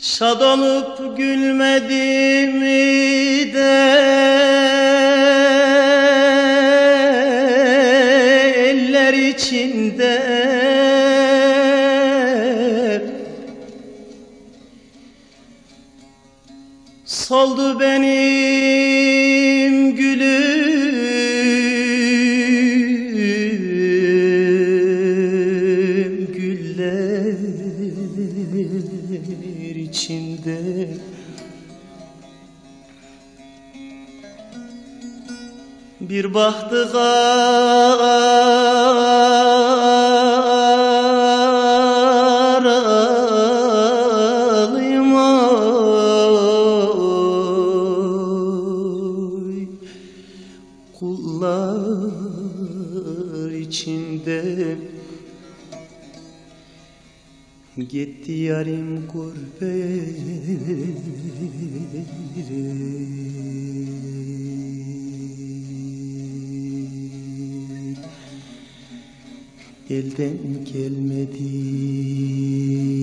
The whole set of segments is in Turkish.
Şad olup gülmedi mi de eller içinde. Soldu benim güller içinde. Bir bahtı karalıyım oy. Kullar içinde Gitti yarim gurbet Elden gelmedi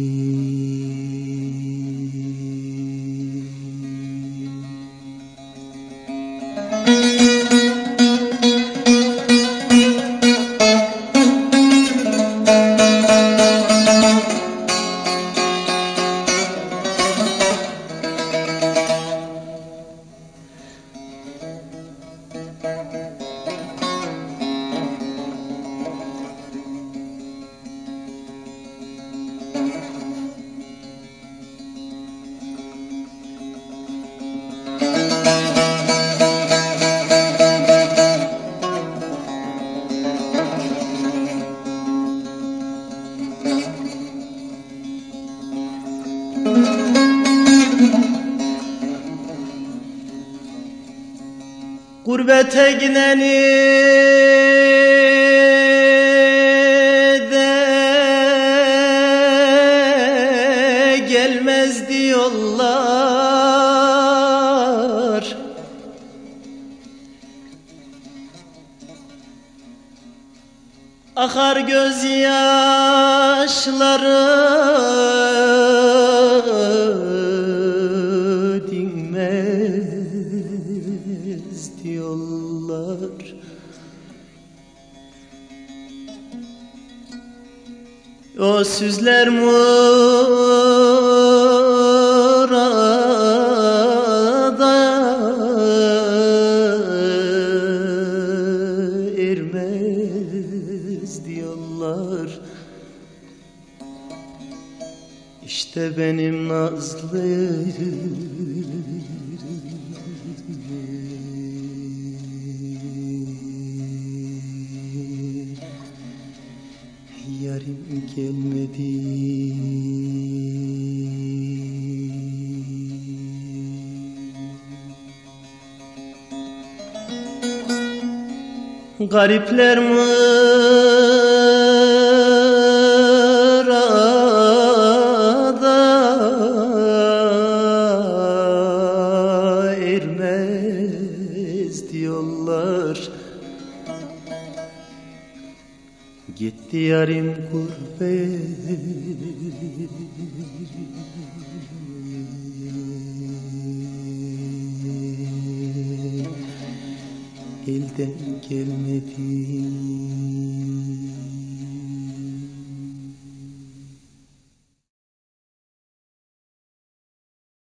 Gurbete gideni de gelmez diyorlar Akar gözyaşları diyorlar O süzler murada ermez diyorlar İşte benim nazlı Yarim gelmedi. Garipler mırada Gitti yarim gurbet Elden gelmedi